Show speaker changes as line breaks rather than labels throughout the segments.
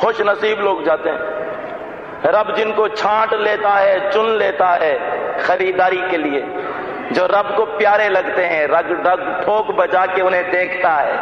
خوش نصیب لوگ جاتے ہیں۔ رب جن کو چھانٹ لیتا ہے، چن لیتا ہے خریداری کے لیے۔ جو رب کو پیارے لگتے ہیں، رگ رگ ٹھوک بجا کے انہیں دیکھتا ہے۔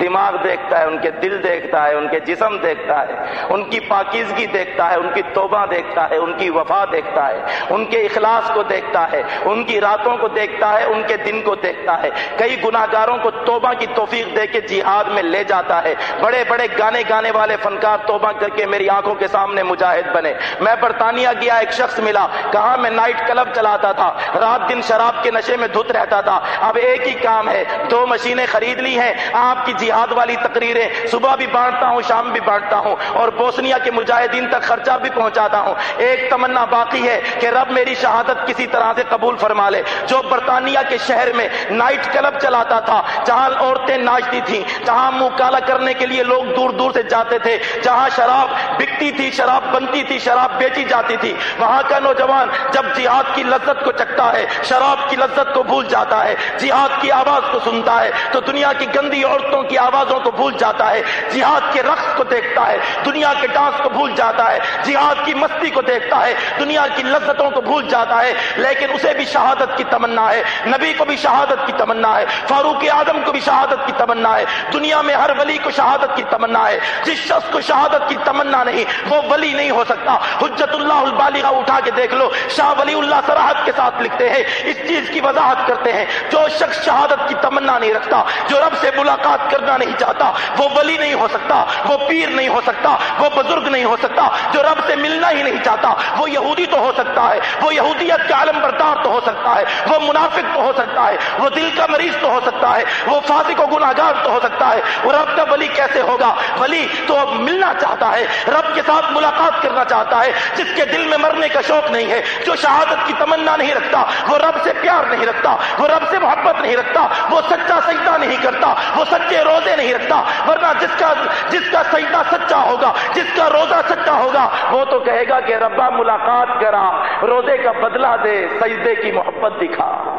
دماغ دیکھتا ہے، ان کے دل دیکھتا ہے، ان کے جسم دیکھتا ہے۔ ان کی پاکیزگی دیکھتا ہے، ان کی توبہ دیکھتا ہے، ان کی وفا دیکھتا ہے۔ ان کے اخلاص کو دیکھتا ہے، ان کی راتوں کو دیکھتا ہے، ان کے دن کو دیکھتا ہے۔ کئی گناگاروں کو توبہ کی توفیق دے کے جہاد میں لے جاتا ہے۔ بڑے بڑے گانے گانے والے فنکار توبہ کر کے میری آنکھوں کے سامنے مجاہد بنے۔ میں برطانیہ گیا، ایک شخص ملا۔ کہا میں نائٹ کلب چلاتا تھا۔ رات دن شراب شراب کے نشے میں دھت رہتا تھا۔ اب ایک ہی کام ہے۔ دو مشینیں خرید لی ہیں۔ آپ کی جہاد والی تقریریں صبح بھی بانٹتا ہوں، شام بھی بانٹتا ہوں اور بوسنیا کے مجاہدین تک خرچہ بھی پہنچاتا ہوں۔ ایک تمنا باقی ہے کہ رب میری شہادت کسی طرح سے قبول فرما لے۔ جو برطانیہ کے شہر میں نائٹ کلب چلاتا تھا، جہاں عورتیں ناچتی تھیں، جہاں منہ کالا کرنے کے لیے لوگ دور دور سے جاتے تھے، جہاں شراب بکتی تھی، شراب بنتی تھی، شراب بیچی جاتی تھی، وہاں کا نوجوان جب جہاد کی لذت کو چکتا ہے، شراب کی لذت کو بھول جاتا ہے، جہاد کی آواز کو سنتا ہے، تو دنیا کی گندی عورتوں کی آوازوں کو بھول جاتا ہے، جہاد کے رقص کو دیکھتا ہے، دنیا کے ڈانس کو بھول جاتا ہے، جہاد کی مستی کو دیکھتا ہے، دنیا کی لذتوں کو بھول جاتا ہے، لیکن اسے بھی شہادت کی تمنا ہے، نبی کو بھی شہادت کی تمنا ہے، فاروق اعظم کو بھی شہادت کی تمنا ہے، دنیا میں ہر ولی کو شہادت کی تمنا ہے، جس شخص کو شہادت کی تمنا نہیں، وہ ولی نہیں ہو سکتا۔ حجت اللہ البالغہ اٹھا کے دیکھ لو، شاہ ولی اللہ سراحت کے ساتھ لکھتے ہیں، اس چیز کی وضاحت کرتے ہیں جو شخص شہادت کی تمنا نہیں رکھتا، جو رب سے ملاقات کرنا نہیں چاہتا، وہ ولی نہیں ہو سکتا، وہ پیر نہیں ہو سکتا، وہ بزرگ نہیں ہو سکتا، جو رب سے ملنا ہی نہیں چاہتا، وہ یہودی تو ہو سکتا ہے، وہ یہودیت کے عالم بردار تو ہو سکتا ہے، وہ منافق تو ہو سکتا ہے، وہ دل کا مریض تو ہو سکتا ہے، وہ فاسق و گناگار تو ہو سکتا ہے۔ وہ رب کا ولی کیسے ہوگا؟ ولی تو اب ملنا چاہتا ہے، رب کے ساتھ ملاقات کرنا چاہتا ہے، جس کے دل میں مرنے کا شوق نہیں ہے، جو شہادت کی تمنا نہیں رکھتا، وہ رب سے پیار نہیں رکھتا، وہ رب سے محبت نہیں رکھتا، وہ سچا سجدہ نہیں کرتا، وہ سچے روزے نہیں رکھتا، ورنہ جس کا جس کا سجدہ سچا ہوگا، جس کا روزہ سچا ہوگا، وہ تو کہے گا کہ ربا ملاقات کرا، روزے کا بدلہ دے، سجدے کی محبت دکھا۔